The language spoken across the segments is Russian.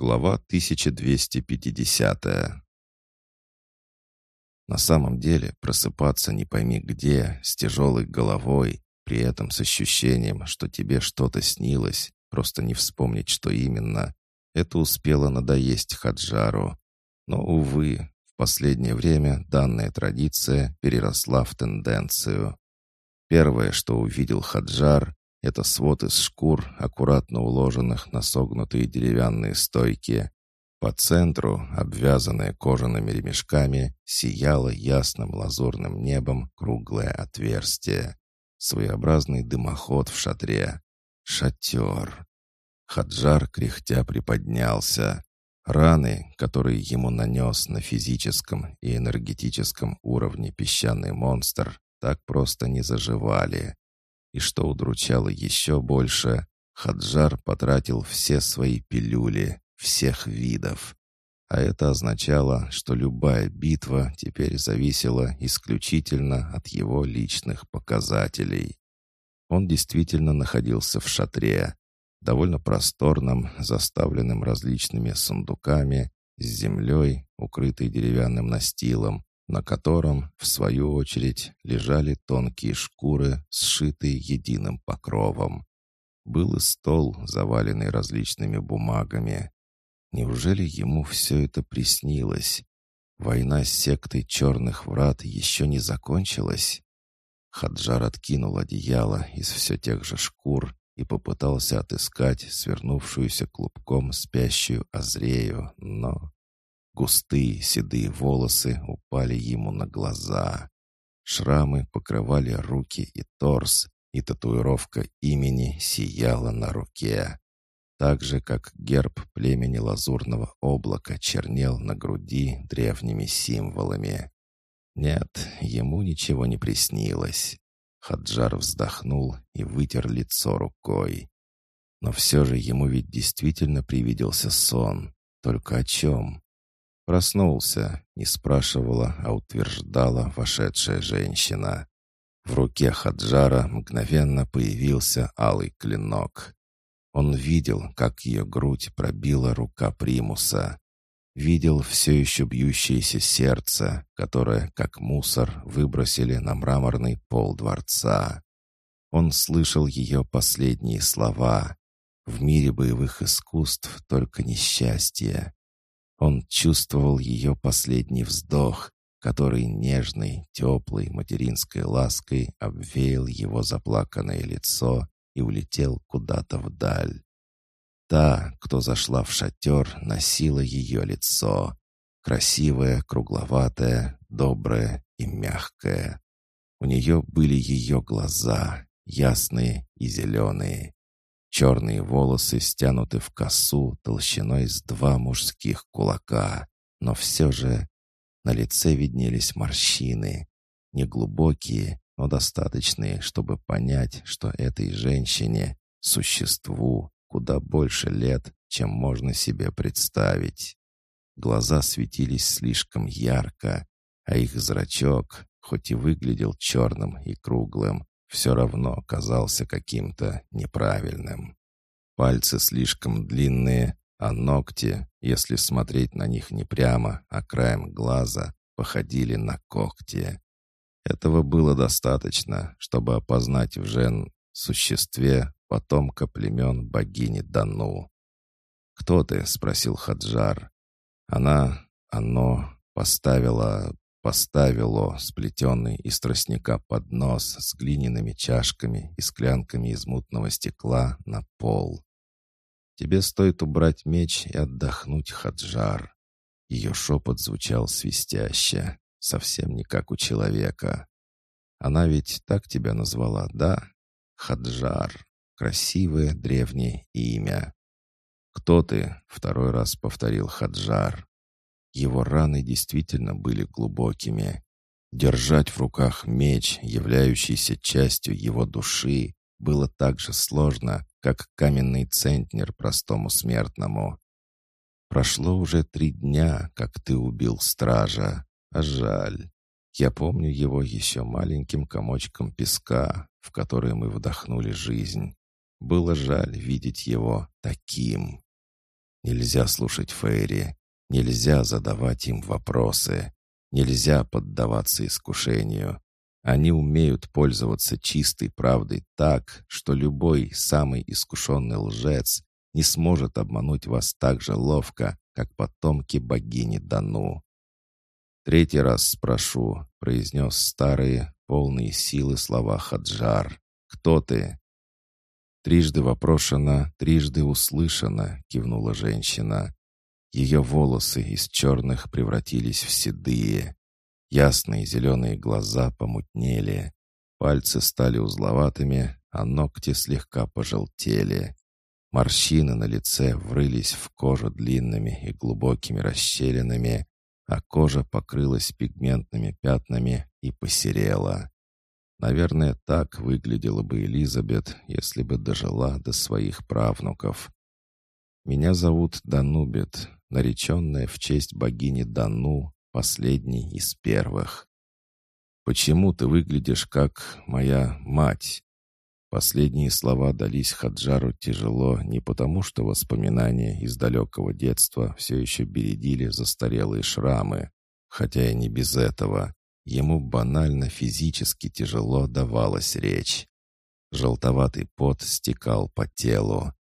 Глава 1250 На самом деле просыпаться не пойми где, с тяжелой головой, при этом с ощущением, что тебе что-то снилось, просто не вспомнить, что именно, это успело надоесть Хаджару. Но, увы, в последнее время данная традиция переросла в тенденцию. Первое, что увидел Хаджар, это свод из шкур, аккуратно уложенных на согнутые деревянные стойки. По центру, обвязанное кожаными ремешками, сияло ясным лазурным небом круглое отверстие. Своеобразный дымоход в шатре. Шатер. Хаджар кряхтя приподнялся. Раны, которые ему нанес на физическом и энергетическом уровне песчаный монстр, так просто не заживали. И что удручало еще больше, Хаджар потратил все свои пилюли, всех видов. А это означало, что любая битва теперь зависела исключительно от его личных показателей. Он действительно находился в шатре, довольно просторном, заставленном различными сундуками, с землей, укрытой деревянным настилом, на котором, в свою очередь, лежали тонкие шкуры, сшитые единым покровом. Был и стол, заваленный различными бумагами. Неужели ему все это приснилось? Война с сектой черных врат еще не закончилась? Хаджар откинул одеяло из все тех же шкур и попытался отыскать свернувшуюся клубком спящую Азрею, но Густые седые волосы упали ему на глаза. Шрамы покрывали руки и торс, и татуировка имени сияла на руке. Так же, как герб племени Лазурного облака чернел на груди древними символами. Нет, ему ничего не приснилось. Хаджар вздохнул и вытер лицо рукой. Но все же ему ведь действительно привиделся сон. Только о чем? Проснулся, не спрашивала, а утверждала вошедшая женщина. В руке Хаджара мгновенно появился алый клинок. Он видел, как ее грудь пробила рука примуса. Видел все еще бьющееся сердце, которое, как мусор, выбросили на мраморный пол дворца. Он слышал ее последние слова. «В мире боевых искусств только несчастье. Он чувствовал ее последний вздох, который нежной, теплой материнской лаской обвеял его заплаканное лицо и улетел куда-то вдаль. Та, кто зашла в шатер, носила ее лицо. Красивое, кругловатое, доброе и мягкое. У нее были ее глаза, ясные и зеленые. Черные волосы стянуты в косу толщиной с два мужских кулака, но все же на лице виднелись морщины, неглубокие, но достаточные, чтобы понять, что этой женщине, существу, куда больше лет, чем можно себе представить. Глаза светились слишком ярко, а их зрачок, хоть и выглядел черным и круглым, все равно казался каким-то неправильным. Пальцы слишком длинные, а ногти, если смотреть на них не прямо, а краем глаза, походили на когти. Этого было достаточно, чтобы опознать в жен существе потомка племен богини Дану. «Кто ты?» — спросил Хаджар. Она, оно, поставила Поставило сплетенный из тростника поднос с глиняными чашками и склянками из мутного стекла на пол. «Тебе стоит убрать меч и отдохнуть, Хаджар». Ее шепот звучал свистяще, совсем не как у человека. «Она ведь так тебя назвала, да? Хаджар. Красивое древнее имя». «Кто ты?» — второй раз повторил Хаджар. Его раны действительно были глубокими. Держать в руках меч, являющийся частью его души, было так же сложно, как каменный центнер простому смертному. Прошло уже три дня, как ты убил стража, а жаль. Я помню его еще маленьким комочком песка, в который мы вдохнули жизнь. Было жаль видеть его таким. Нельзя слушать Фейри. Нельзя задавать им вопросы. Нельзя поддаваться искушению. Они умеют пользоваться чистой правдой так, что любой самый искушенный лжец не сможет обмануть вас так же ловко, как потомки богини Дану. «Третий раз спрошу», — произнес старые, полные силы слова Хаджар. «Кто ты?» «Трижды вопрошено, трижды услышано», — кивнула женщина. Ее волосы из черных превратились в седые. Ясные зеленые глаза помутнели. Пальцы стали узловатыми, а ногти слегка пожелтели. Морщины на лице врылись в кожу длинными и глубокими расщелинами, а кожа покрылась пигментными пятнами и посерела. Наверное, так выглядела бы Элизабет, если бы дожила до своих правнуков. «Меня зовут Данубет, нареченная в честь богини Дану, последней из первых. Почему ты выглядишь как моя мать?» Последние слова дались Хаджару тяжело не потому, что воспоминания из далекого детства все еще бередили застарелые шрамы, хотя и не без этого. Ему банально физически тяжело давалась речь. Желтоватый пот стекал по телу.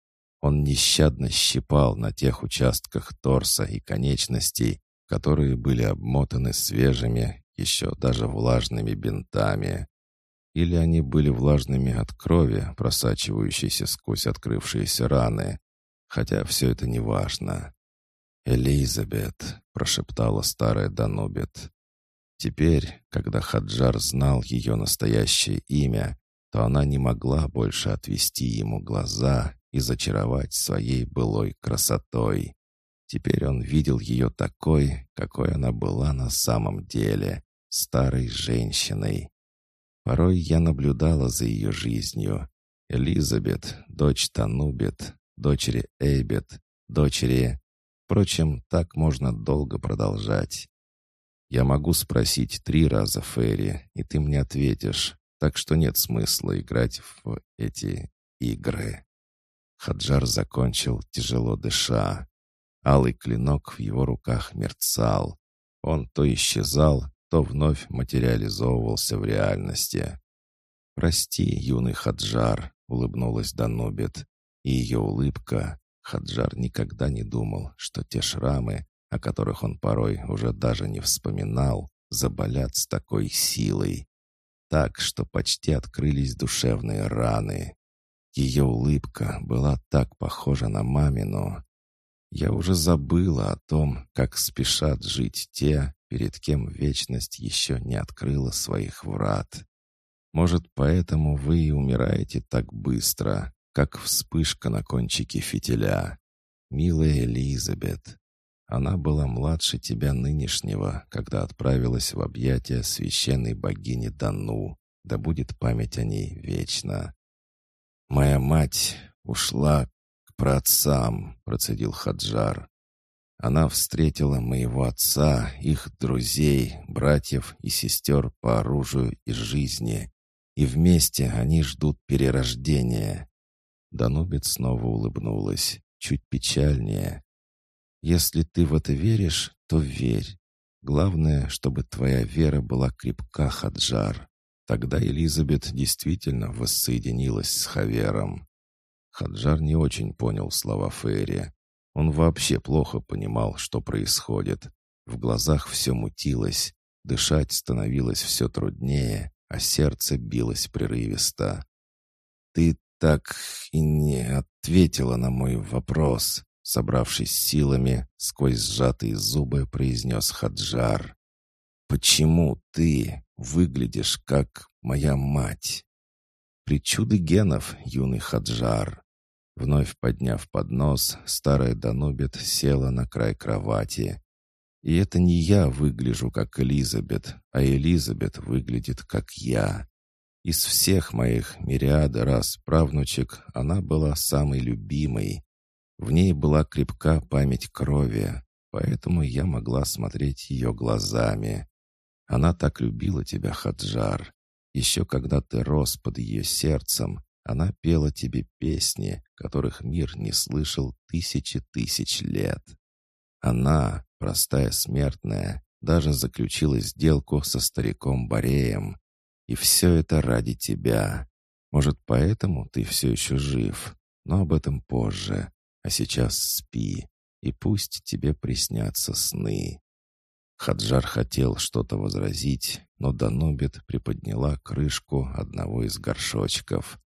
Он нещадно щипал на тех участках торса и конечностей, которые были обмотаны свежими, еще даже влажными бинтами или они были влажными от крови, просачивающейся сквозь открывшиеся раны. Хотя все это не важно. «Элизабет», — прошептала старая Данубет. Теперь, когда Хаджар знал ее настоящее имя, то она не могла больше отвести ему глаза и зачаровать своей былой красотой. Теперь он видел ее такой, какой она была на самом деле, старой женщиной, Порой я наблюдала за ее жизнью. Элизабет, дочь Танубет, дочери Эйбет, дочери... Впрочем, так можно долго продолжать. Я могу спросить три раза Ферри, и ты мне ответишь, так что нет смысла играть в эти игры. Хаджар закончил, тяжело дыша. Алый клинок в его руках мерцал. Он то исчезал, то вновь материализовывался в реальности. «Прости, юный Хаджар», — улыбнулась Данубит. И ее улыбка... Хаджар никогда не думал, что те шрамы, о которых он порой уже даже не вспоминал, заболят с такой силой. Так, что почти открылись душевные раны. Ее улыбка была так похожа на мамину. Я уже забыла о том, как спешат жить те, перед кем вечность еще не открыла своих врат. Может, поэтому вы и умираете так быстро, как вспышка на кончике фитиля. Милая Элизабет, она была младше тебя нынешнего, когда отправилась в объятия священной богини Дану, да будет память о ней вечна. «Моя мать ушла к праотцам», — процедил Хаджар. Она встретила моего отца, их друзей, братьев и сестер по оружию и жизни. И вместе они ждут перерождения. Данубит снова улыбнулась, чуть печальнее. «Если ты в это веришь, то верь. Главное, чтобы твоя вера была крепка, Хаджар. Тогда Элизабет действительно воссоединилась с Хавером». Хаджар не очень понял слова Фейри. Он вообще плохо понимал, что происходит. В глазах все мутилось, дышать становилось все труднее, а сердце билось прерывисто. «Ты так и не ответила на мой вопрос», собравшись силами, сквозь сжатые зубы произнес Хаджар. «Почему ты выглядишь как моя мать?» «Причуды генов, юный Хаджар. Вновь подняв поднос, старая Данубит села на край кровати. И это не я выгляжу как Элизабет, а Элизабет выглядит как я. Из всех моих мириады раз правнучек она была самой любимой. В ней была крепка память крови, поэтому я могла смотреть ее глазами. Она так любила тебя, Хаджар. Еще когда ты рос под ее сердцем, Она пела тебе песни, которых мир не слышал тысячи тысяч лет. Она, простая смертная, даже заключила сделку со стариком Бореем. И все это ради тебя. Может, поэтому ты все еще жив, но об этом позже. А сейчас спи, и пусть тебе приснятся сны». Хаджар хотел что-то возразить, но Данубит приподняла крышку одного из горшочков.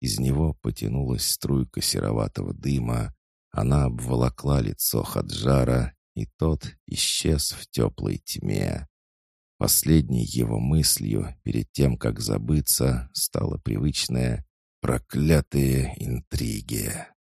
Из него потянулась струйка сероватого дыма. Она обволокла лицо Хаджара, и тот исчез в теплой тьме. Последней его мыслью, перед тем, как забыться, стала привычная «проклятые интриги».